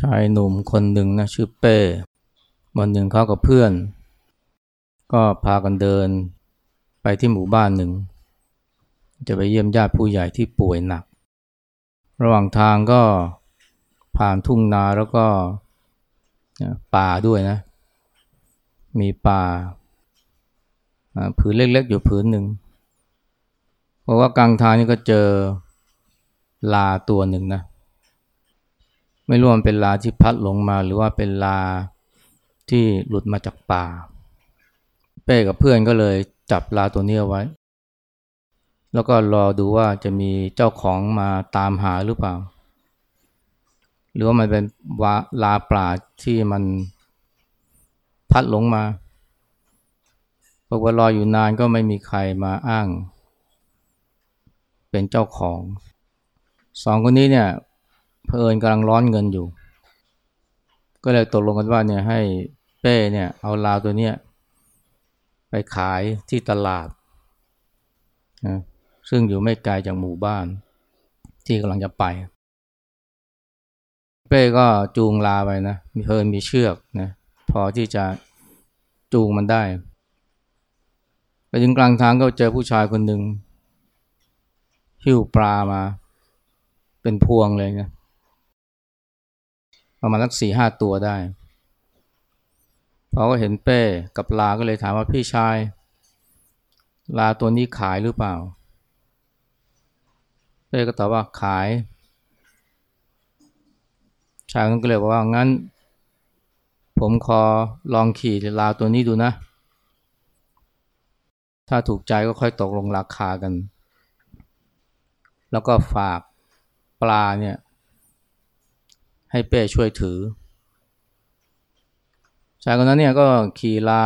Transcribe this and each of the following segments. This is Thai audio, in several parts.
ชายหนุ่มคนหนึ่งนะชื่อเป้ วันหนึ่งเขากับเพื่อน ก็พากันเดินไปที่หมู่บ้านหนึ่ง จะไปเยี่ยมญาติผู้ใหญ่ที่ป่วยหนัก ระหว่างทางก็ผ่านทุ่งนาแล้วก็ป่าด้วยนะ มีป่าผืนเล็ก ๆ อยู่ผืนหนึ่งเพราะว่ากลางทางนี่ก็เจอลาตัวหนึ่งนะ ไม่รู้มันเป็นลาที่พัดลงมาหรือว่าเป็นลาที่หลุดมาจากป่า เป้กับเพื่อนก็เลยจับลาตัวนี้เอาไว้ แล้วก็รอดูว่าจะมีเจ้าของมาตามหาหรือเปล่า หรือว่ามันเป็นวาลาปลาที่มันพัดหลงมาพอกว่ารออยู่นานก็ไม่มีใครมาอ้าง เป็นเจ้าของ สองคนนี้เนี่ย เพอิญกำลังร้อนเงินอยู่ ก็เลยตกลงกันว่าเนี่ยให้เป้เนี่ยเอาลาวตัวเนี้ยไปขายที่ตลาดนะซึ่งอยู่ไม่ไกลจากหมู่บ้าน ที่กำลังจะไป เป้ก็จูงลาไปนะมีเพลินมีเชือกนะพอที่จะจูงมันได้ไปถึงกลางทางก็เจอผู้ชายคนหนึ่งหิ้วปลามา เป็นพวงเลยนะ ประมาณสักสี่ห้าตัวได้พอก็เห็นเป้กับลาก็เลยถามว่าพี่ชาย ลาตัวนี้ขายหรือเปล่า เป้ก็ตอบว่าขาย ชายก็เลยบอกว่างั้น ผมขอลองขี่ลาตัวนี้ดูนะ ถ้าถูกใจก็ค่อยตกลงราคากัน แล้วก็ฝากปลาเนี่ย ให้เป้ช่วยถือ ชายคนนั้นเนี่ยก็ขี่ลา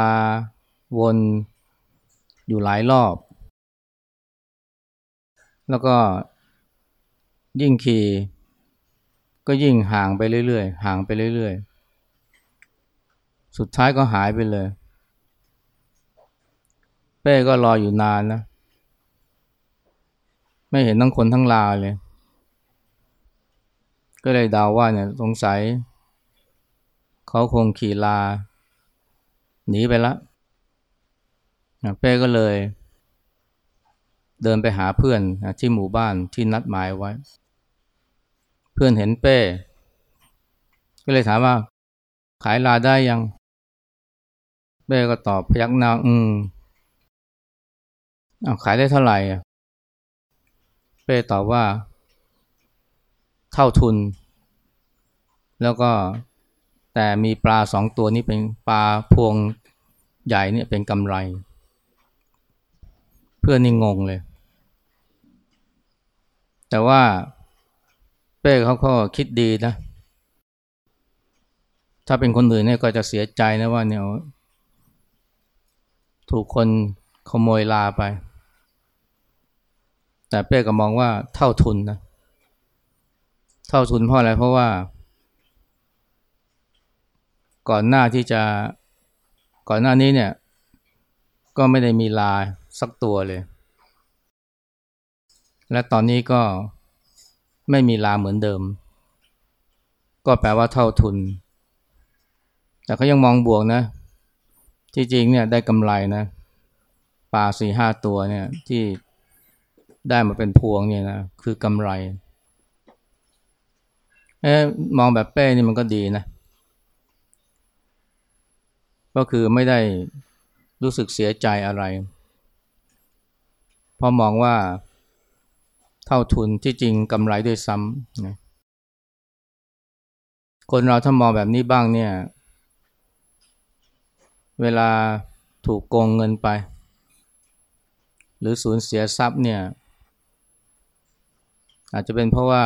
วนอยู่หลายรอบ แล้วก็ยิ่งขี่ก็ยิ่งห่างไปเรื่อยๆ ห่างไปเรื่อยๆ สุดท้ายก็หายไปเลย เป้ก็รออยู่นานนะ ไม่เห็นทั้งคนทั้งลาเลย ก็เลยเดาว่าเนี่ยสงสัย เขาคงขี่ลา หนีไปละเป้ก็เลย เดินไปหาเพื่อนที่หมู่บ้านที่นัดหมายไว้ เพื่อนเห็นเป้ ก็เลยถามว่า ขายลาได้ยัง เป้ก็ตอบพยักหน้าอืมอาขายได้เท่าไหร่เป้ตอบว่า เท่าทุน แล้วก็แต่มีปลาสองตัวนี้เป็นปลาพวงใหญ่เนี่ยเป็นกำไร เพื่อนนี่งงเลย แต่ว่าเป้เขาก็คิดดีนะ ถ้าเป็นคนอื่นเนี่ยก็จะเสียใจนะว่าเนี่ยถูกคนขโมยลาไป แต่เป้ก็มองว่าเท่าทุนนะเท่าทุนเพราะอะไรเพราะว่า ก่อนหน้าที่จะก่อนหน้านี้เนี่ย ก็ไม่ได้มีลาสักตัวเลย และตอนนี้ก็ไม่มีลาเหมือนเดิม ก็แปลว่าเท่าทุน แต่เขายังมองบวกนะ ที่จริงเนี่ยได้กำไรนะปลาสี่ห้าตัวเนี่ยที่ได้มาเป็นพวงเนี่ยนะคือกำไร เอ๊มองแบบเป้นี่มันก็ดีนะ ก็คือไม่ได้รู้สึกเสียใจอะไร เพราะมองว่าเท่าทุนที่จริงกำไรด้วยซ้ำนะคนเราถ้ามองแบบนี้บ้างเนี่ย เวลาถูกโกงเงินไป หรือสูญเสียทรัพย์เนี่ย อาจจะเป็นเพราะว่า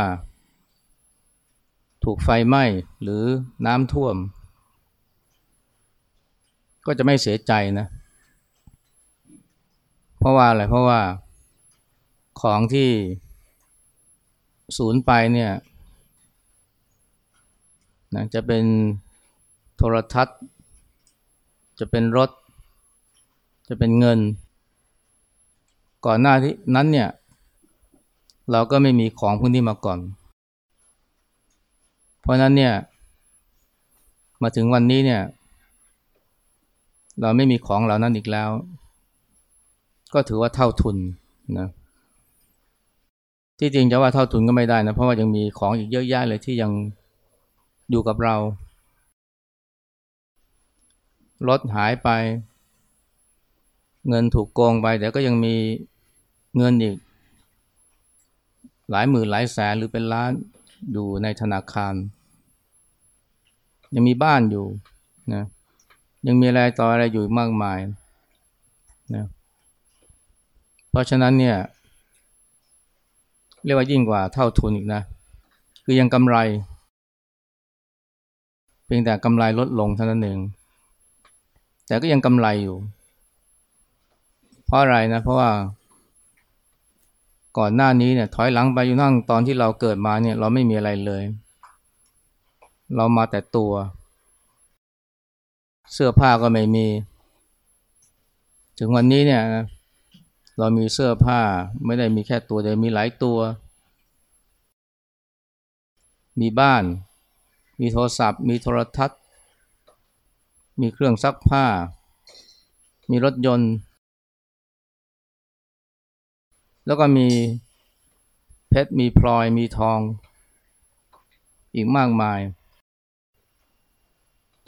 ถูกไฟไหม้หรือน้ำท่วม ก็จะไม่เสียใจนะ เพราะว่าอะไร เพราะว่าของที่สูญไปเนี่ยนะจะเป็นโทรทัศน์ จะเป็นรถ จะเป็นเงิน ก่อนหน้าที่นั้นเนี่ย เราก็ไม่มีของพวกนี้มาก่อน ราะนั้นเนี่ย มาถึงวันนี้เนี่ย เราไม่มีของเหล่านั้นอีกแล้ว ก็ถือว่าเท่าทุนนะที่จริงจะว่าเท่าทุนก็ไม่ได้นะ เพราะว่ายังมีของอีกเยอะแยะเลยที่ยังอยู่กับเรารถหายไป เงินถูกโกงไป แต่ก็ยังมีเงินอีก หลายหมื่นหลายแสนหรือเป็นล้านอยู่ในธนาคาร ยังมีบ้านอยู่นะยังมีอะไรต่ออะไรอยู่มากมายนะเพราะฉะนั้นเนี่ย เรียกว่ายิ่งกว่าเท่าทุนอีกนะ คือยังกำไร เพียงแต่กำไรลดลงเท่านั้นเอง แต่ก็ยังกำไรอยู่ เพราะอะไรนะ เพราะว่าก่อนหน้านี้เนี่ยถอยหลังไปอยู่นั่งตอนที่เราเกิดมาเนี่ย เราไม่มีอะไรเลย เรามาแต่ตัว เสื้อผ้าก็ไม่มี ถึงวันนี้เนี่ยเรามีเสื้อผ้าไม่ได้มีแค่ตัวเดียวมีหลายตัว มีบ้าน มีโทรศัพท์ มีโทรทัศน์ มีเครื่องซักผ้า มีรถยนต์ แล้วก็มีเพชร มีพลอย มีทอง อีกมากมาย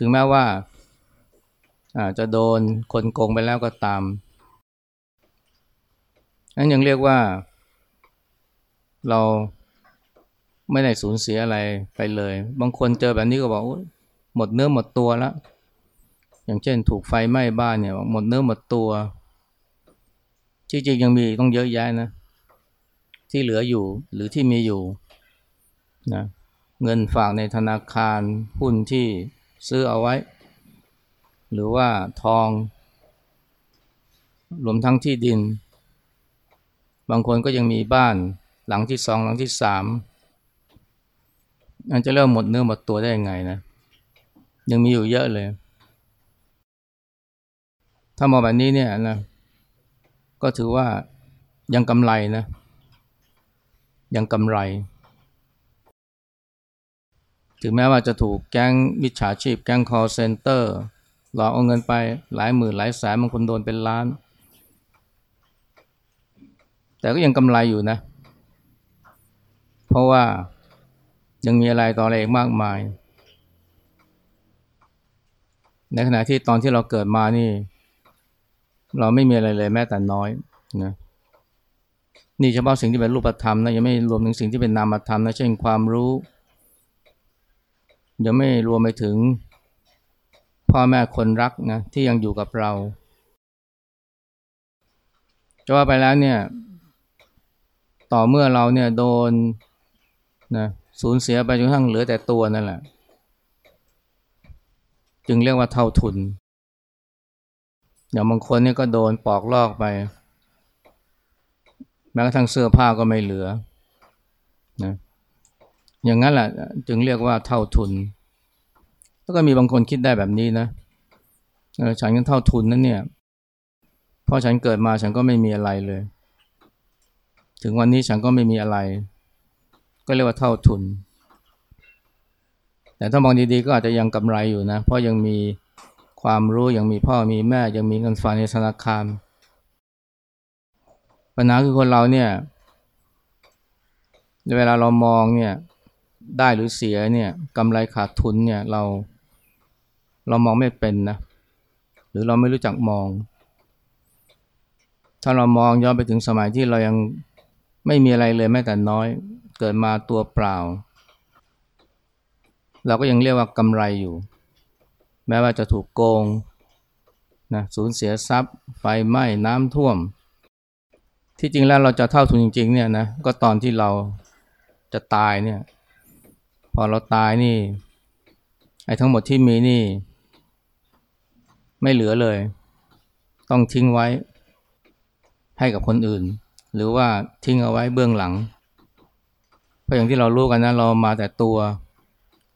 ถึงแม้ว่าจะโดนคนโกงไปแล้วก็ตามนั้นยังเรียกว่า เราไม่ได้สูญเสียอะไรไปเลย บางคนเจอแบบนี้ก็บอกหมดเนื้อหมดตัวแล้ว อย่างเช่น ถูกไฟไหม้บ้านเนี่ยหมดเนื้อหมดตัวจริงๆยังมีต้องเยอะแยะนะ ที่เหลืออยู่หรือที่มีอยู่นะเงินฝากในธนาคารหุ้นที่ ซื้อเอาไว้ หรือว่าทองรวมทั้งที่ดิน บางคนก็ยังมีบ้านหลังที่สองหลังที่สามอันจะเริ่มหมดเนื้อหมดตัวได้ยังไงนะ ยังมีอยู่เยอะเลย ถ้ามองแบบนี้เนี่ยนะก็ถือว่ายังกำไรนะ ยังกำไร ถึงแม้ว่าจะถูกแก๊งมิจฉาชีพ แก๊ง call center หลอกเอาเงินไปหลายหมื่นหลายแสนบางคนโดนเป็นล้าน แต่ก็ยังกำไรอยู่นะ เพราะว่ายังมีอะไรต่ออะไรอีกมากมาย ในขณะที่ตอนที่เราเกิดมานี่ เราไม่มีอะไรเลยแม้แต่น้อยนะนี่เฉพาะสิ่งที่เป็นรูปธรรมนะยังไม่รวมถึงสิ่งที่เป็นนามธรรมนะเช่นความรู้ ยังไม่รวมไปถึงพ่อแม่คนรักนะที่ยังอยู่กับเราจะว่าไปแล้วเนี่ย ต่อเมื่อเราเนี่ยโดนนะสูญเสียไปจนกระทั่งเหลือแต่ตัวนั่นแหละ จึงเรียกว่าเท่าทุน อย่างบางคนเนี่ยก็โดนปอกลอกไป แม้กระทั่งเสื้อผ้าก็ไม่เหลือนะ อย่างนั้นแหละจึงเรียกว่าเท่าทุน แล้วก็มีบางคนคิดได้แบบนี้นะฉันก็เท่าทุนนั่นเนี่ยพราะฉันเกิดมาฉันก็ไม่มีอะไรเลย ถึงวันนี้ฉันก็ไม่มีอะไร ก็เรียกว่าเท่าทุน แต่ถ้ามองดีๆก็อาจจะยังกำไรอยู่นะ เพราะยังมีความรู้ยังมีพ่อมีแม่ยังมีเงินฝากในธนาคารปัญหาคือคนเราเนี่ย เวลาเรามองเนี่ย ได้หรือเสียเนี่ยกำไรขาดทุนเนี่ยเรา เรามองไม่เป็นนะ หรือเราไม่รู้จักมอง ถ้าเรามองย้อนไปถึงสมัยที่เรายังไม่มีอะไรเลยแม้แต่น้อย เกิดมาตัวเปล่า เราก็ยังเรียกว่ากำไรอยู่ แม้ว่าจะถูกโกงนะสูญเสียทรัพย์ ไฟไหม้น้ำท่วม ที่จริงแล้วเราจะเท่าทุนจริงๆเนี่ยนะก็ตอนที่เราจะตายเนี่ย พอเราตายนี่ไอ้ทั้งหมดที่มีนี่ ไม่เหลือเลย ต้องทิ้งไว้ให้กับคนอื่น หรือว่าทิ้งเอาไว้เบื้องหลัง เพราะอย่างที่เรารู้กันนะเรามาแต่ตัว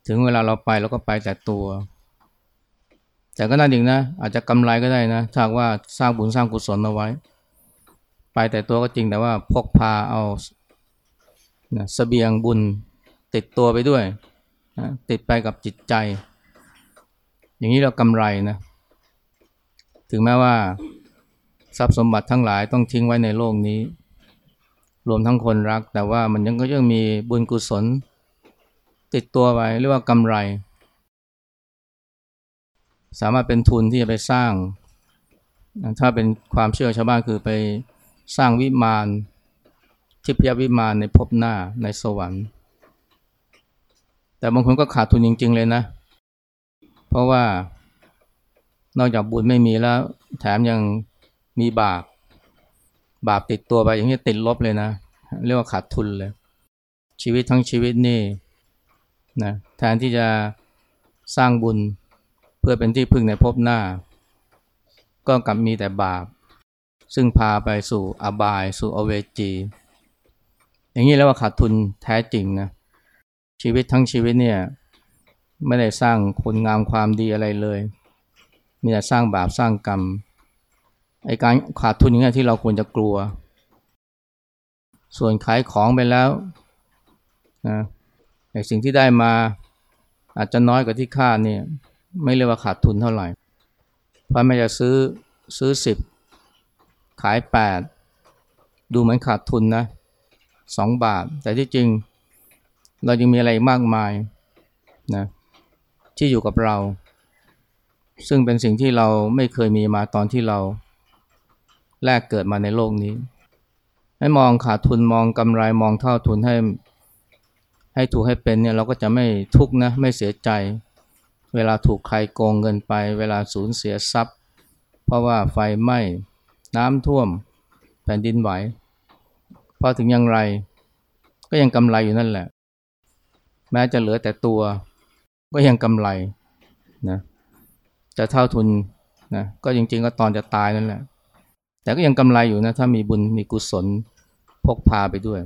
ถึงเวลาเราไปเราก็ไปแต่ตัว แต่ก็นั่นเองนะ อาจจะกำไรก็ได้นะถ้าว่าสร้างบุญสร้างกุศลเอาไว้ ไปแต่ตัวก็จริงแต่ว่าพกพาเอานะสเสบียงบุญ ติดตัวไปด้วยนะติดไปกับจิตใจ อย่างนี้เรากำไรนะถึงแม้ว่าทรัพย์สมบัติทั้งหลายต้องทิ้งไว้ในโลกนี้ รวมทั้งคนรัก แต่ว่ามันยังก็ยังมีบุญกุศล ติดตัวไว้เรียกว่ากำไร สามารถเป็นทุนที่จะไปสร้าง ถ้าเป็นความเชื่อชาวบ้านคือไปสร้างวิมานทิพยวิมานในภพหน้าในสวรรค์ แต่บางคนก็ขาดทุนจริง ๆ เลยนะ เพราะว่านอกจากบุญไม่มีแล้ว แถมยังมีบาปบาปติดตัวไปอย่างนี้ติดลบเลยนะ เรียกว่าขาดทุนเลย ชีวิตทั้งชีวิตนี่นะแทนที่จะสร้างบุญเพื่อเป็นที่พึ่งในภพหน้า ก็กลับมีแต่บาป ซึ่งพาไปสู่อบาย สู่อเวจี อย่างนี้แล้วว่าขาดทุนแท้จริงนะ ชีวิตทั้งชีวิตเนี่ยไม่ได้สร้างคุณงามความดีอะไรเลย มีแต่สร้างบาปสร้างกรรมไอการขาดทุนอย่างนี้ที่เราควรจะกลัว ส่วนขายของไปแล้วนะไอสิ่งที่ได้มาอาจจะน้อยกว่าที่คาดเนี่ยไม่เรียกว่าขาดทุนเท่าไหร่ เพราะไม่จะซื้อซื้อสิบขายแปดดูเหมือนขาดทุนนะสองบาท แต่ที่จริง เรายังมีอะไรมากมายนะที่อยู่กับเรา ซึ่งเป็นสิ่งที่เราไม่เคยมีมาตอนที่เราแรกเกิดมาในโลกนี้ ให้มองขาดทุนมองกำไรมองเท่าทุนให้ให้ถูกให้เป็นเนี่ยเราก็จะไม่ทุกข์นะไม่เสียใจ เวลาถูกใครโกงเงินไป เวลาสูญเสียทรัพย์ เพราะว่าไฟไหม้น้ำท่วมแผ่นดินไหวพอถึงอย่างไร ก็ยังกำไรอยู่นั่นแหละ แม้จะเหลือแต่ตัว ก็ยังกำไรนะจะเท่าทุนนะก็จริง ๆ ก็ตอนจะตายนั่นแหละ แต่ก็ยังกำไรอยู่นะ ถ้ามีบุญมีกุศลพกพาไปด้วย